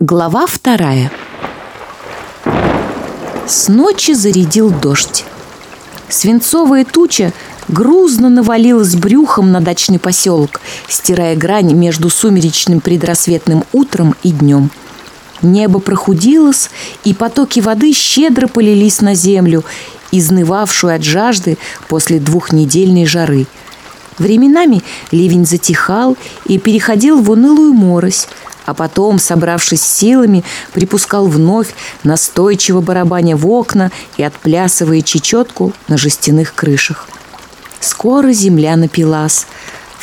Глава вторая. С ночи зарядил дождь. Свинцовая туча грузно навалилась брюхом на дачный поселок, стирая грань между сумеречным предрассветным утром и днем. Небо прохудилось, и потоки воды щедро полились на землю, изнывавшую от жажды после двухнедельной жары. Временами ливень затихал и переходил в унылую морось – а потом, собравшись силами, припускал вновь, настойчиво барабаня в окна и отплясывая чечетку на жестяных крышах. Скоро земля напилась.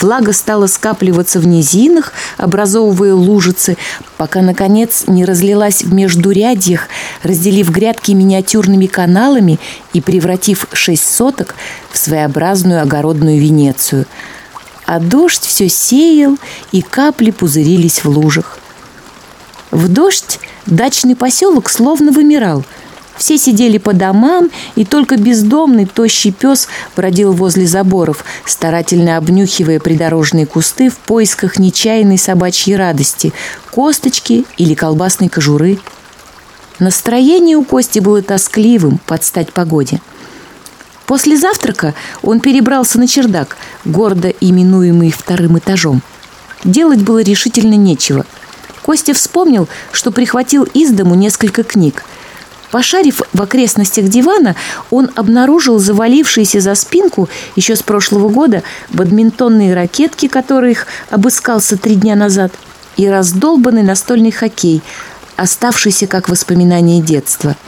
Влага стала скапливаться в низинах, образовывая лужицы, пока, наконец, не разлилась в междурядьях, разделив грядки миниатюрными каналами и превратив шесть соток в своеобразную огородную Венецию – а дождь все сеял, и капли пузырились в лужах. В дождь дачный поселок словно вымирал. Все сидели по домам, и только бездомный тощий пес бродил возле заборов, старательно обнюхивая придорожные кусты в поисках нечаянной собачьей радости – косточки или колбасной кожуры. Настроение у Кости было тоскливым под стать погоде – После завтрака он перебрался на чердак, гордо именуемый вторым этажом. Делать было решительно нечего. Костя вспомнил, что прихватил из дому несколько книг. Пошарив в окрестностях дивана, он обнаружил завалившиеся за спинку еще с прошлого года бадминтонные ракетки, которых обыскался три дня назад, и раздолбанный настольный хоккей, оставшийся как воспоминание детства –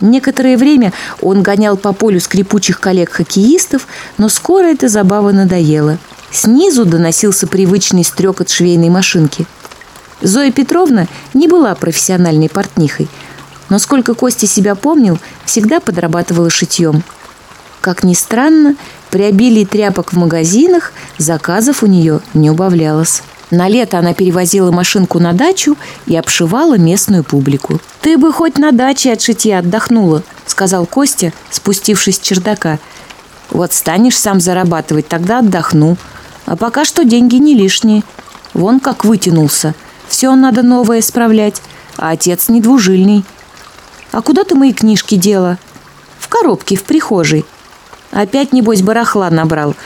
Некоторое время он гонял по полю скрипучих коллег-хоккеистов, но скоро эта забава надоела. Снизу доносился привычный стрекот швейной машинки. Зоя Петровна не была профессиональной портнихой, но сколько Костя себя помнил, всегда подрабатывала шитьем. Как ни странно, при обилии тряпок в магазинах заказов у нее не убавлялось. На лето она перевозила машинку на дачу и обшивала местную публику. «Ты бы хоть на даче от шитья отдохнула», — сказал Костя, спустившись с чердака. «Вот станешь сам зарабатывать, тогда отдохну. А пока что деньги не лишние. Вон как вытянулся. Все надо новое исправлять, а отец недвужильный. А куда ты мои книжки дела?» «В коробке, в прихожей». «Опять, небось, барахла набрал.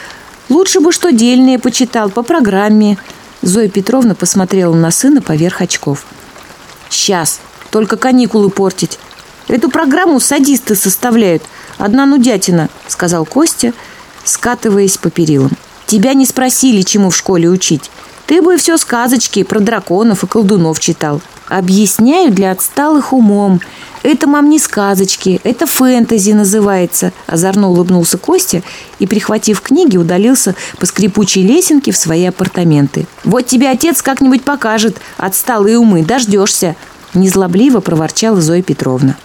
Лучше бы что дельные почитал по программе, Зоя Петровна посмотрела на сына поверх очков. «Сейчас, только каникулы портить. Эту программу садисты составляют. Одна нудятина», — сказал Костя, скатываясь по перилам. «Тебя не спросили, чему в школе учить. Ты бы все сказочки про драконов и колдунов читал. Объясняю для отсталых умом. Это, мам, не сказочки, это фэнтези называется. Озорно улыбнулся Костя и, прихватив книги, удалился по скрипучей лесенке в свои апартаменты. «Вот тебе отец как-нибудь покажет, отсталые умы, дождешься!» Незлобливо проворчала Зоя Петровна.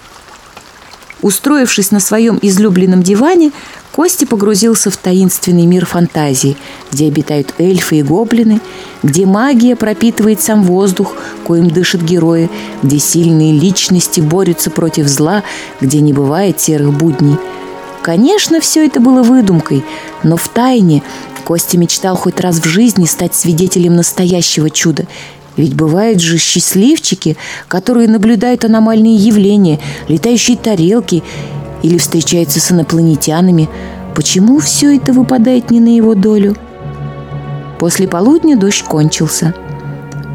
Устроившись на своем излюбленном диване, Костя погрузился в таинственный мир фантазии, где обитают эльфы и гоблины, где магия пропитывает сам воздух, коим дышат герои, где сильные личности борются против зла, где не бывает серых будней. Конечно, все это было выдумкой, но в тайне Костя мечтал хоть раз в жизни стать свидетелем настоящего чуда ведь бывают же счастливчики, которые наблюдают аномальные явления, летающие тарелки или встречаются с инопланетянами. Почему все это выпадает не на его долю? После полудня дождь кончился.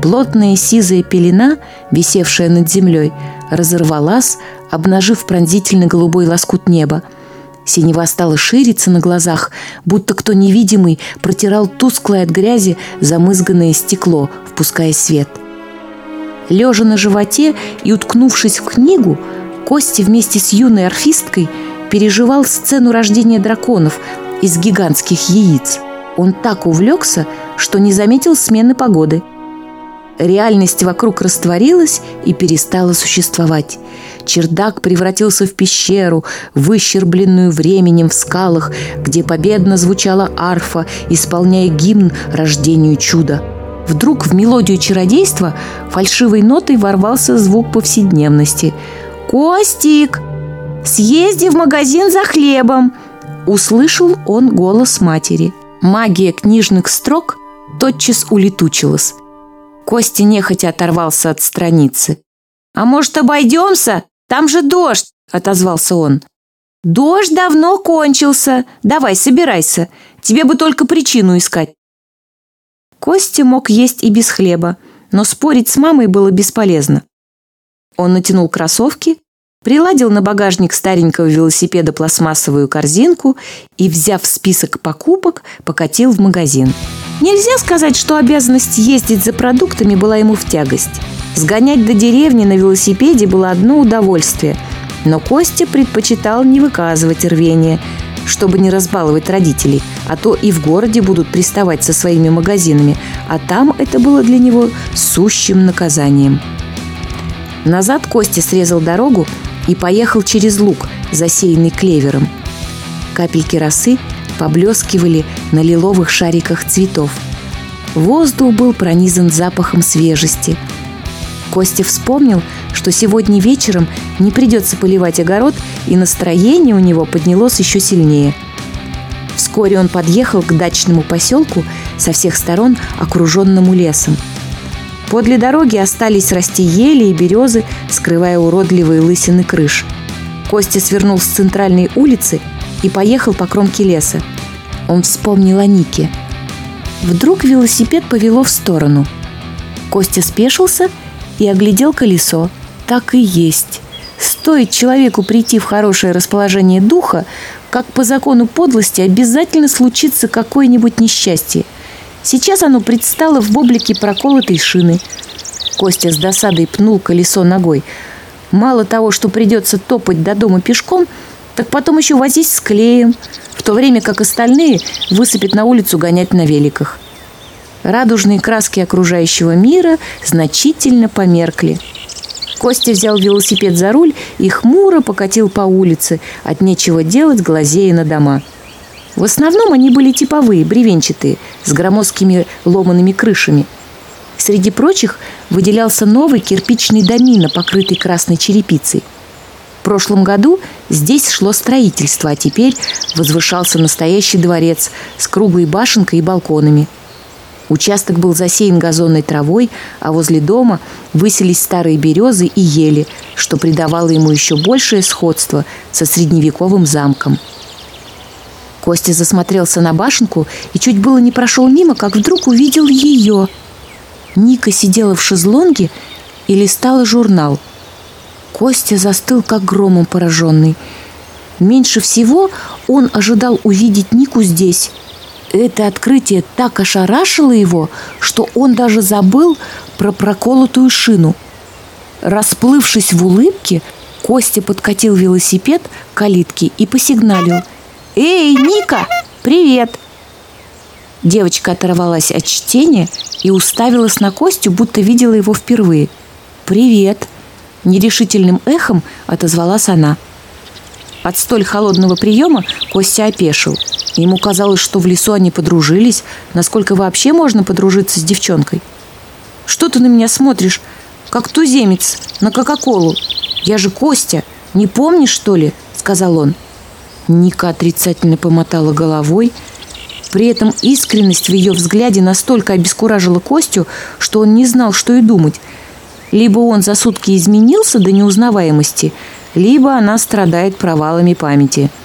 Плотная сизая пелена, висевшая над землей, разорвалась, обнажив пронзительно голубой лоскут неба – Синева стала шириться на глазах, будто кто невидимый протирал тусклое от грязи замызганное стекло, впуская свет. Лежа на животе и уткнувшись в книгу, Костя вместе с юной орфисткой переживал сцену рождения драконов из гигантских яиц. Он так увлекся, что не заметил смены погоды. Реальность вокруг растворилась и перестала существовать – Чердак превратился в пещеру, выщербленную временем в скалах, где победно звучала арфа, исполняя гимн рождению чуда. Вдруг в мелодию чародейства фальшивой нотой ворвался звук повседневности. «Костик! Съезди в магазин за хлебом!» Услышал он голос матери. Магия книжных строк тотчас улетучилась. Костя нехотя оторвался от страницы. «А может, обойдемся? Там же дождь!» – отозвался он. «Дождь давно кончился. Давай, собирайся. Тебе бы только причину искать». Костя мог есть и без хлеба, но спорить с мамой было бесполезно. Он натянул кроссовки, приладил на багажник старенького велосипеда пластмассовую корзинку и, взяв список покупок, покатил в магазин. Нельзя сказать, что обязанность ездить за продуктами была ему в тягость. Сгонять до деревни на велосипеде было одно удовольствие, но Костя предпочитал не выказывать рвения, чтобы не разбаловать родителей, а то и в городе будут приставать со своими магазинами, а там это было для него сущим наказанием. Назад Костя срезал дорогу и поехал через луг, засеянный клевером. Капельки росы поблескивали на лиловых шариках цветов. Воздух был пронизан запахом свежести – Костя вспомнил, что сегодня вечером не придется поливать огород, и настроение у него поднялось еще сильнее. Вскоре он подъехал к дачному поселку, со всех сторон окруженному лесом. Подле дороги остались расти ели и березы, скрывая уродливые лысины крыш. Костя свернул с центральной улицы и поехал по кромке леса. Он вспомнил о Нике. Вдруг велосипед повело в сторону. Костя спешился и оглядел колесо. Так и есть. Стоит человеку прийти в хорошее расположение духа, как по закону подлости обязательно случится какое-нибудь несчастье. Сейчас оно предстало в облике проколотой шины. Костя с досадой пнул колесо ногой. Мало того, что придется топать до дома пешком, так потом еще возить с клеем, в то время как остальные высыпят на улицу гонять на великах. Радужные краски окружающего мира значительно померкли. Костя взял велосипед за руль и хмуро покатил по улице, от нечего делать глазея на дома. В основном они были типовые, бревенчатые, с громоздкими ломаными крышами. Среди прочих выделялся новый кирпичный домино, покрытый красной черепицей. В прошлом году здесь шло строительство, а теперь возвышался настоящий дворец с круглой башенкой и балконами – Участок был засеян газонной травой, а возле дома выселись старые березы и ели, что придавало ему еще большее сходство со средневековым замком. Костя засмотрелся на башенку и чуть было не прошел мимо, как вдруг увидел ее. Ника сидела в шезлонге и листала журнал. Костя застыл, как громом пораженный. Меньше всего он ожидал увидеть Нику здесь – это открытие так ошарашило его, что он даже забыл про проколотую шину. Расплывшись в улыбке, Костя подкатил велосипед к калитке и посигналил. «Эй, Ника, привет!» Девочка оторвалась от чтения и уставилась на Костю, будто видела его впервые. «Привет!» – нерешительным эхом отозвалась она. От столь холодного приема Костя опешил – Ему казалось, что в лесу они подружились. Насколько вообще можно подружиться с девчонкой? «Что ты на меня смотришь? Как туземец на Кока-Колу. Я же Костя. Не помнишь, что ли?» – сказал он. Ника отрицательно помотала головой. При этом искренность в ее взгляде настолько обескуражила Костю, что он не знал, что и думать. Либо он за сутки изменился до неузнаваемости, либо она страдает провалами памяти –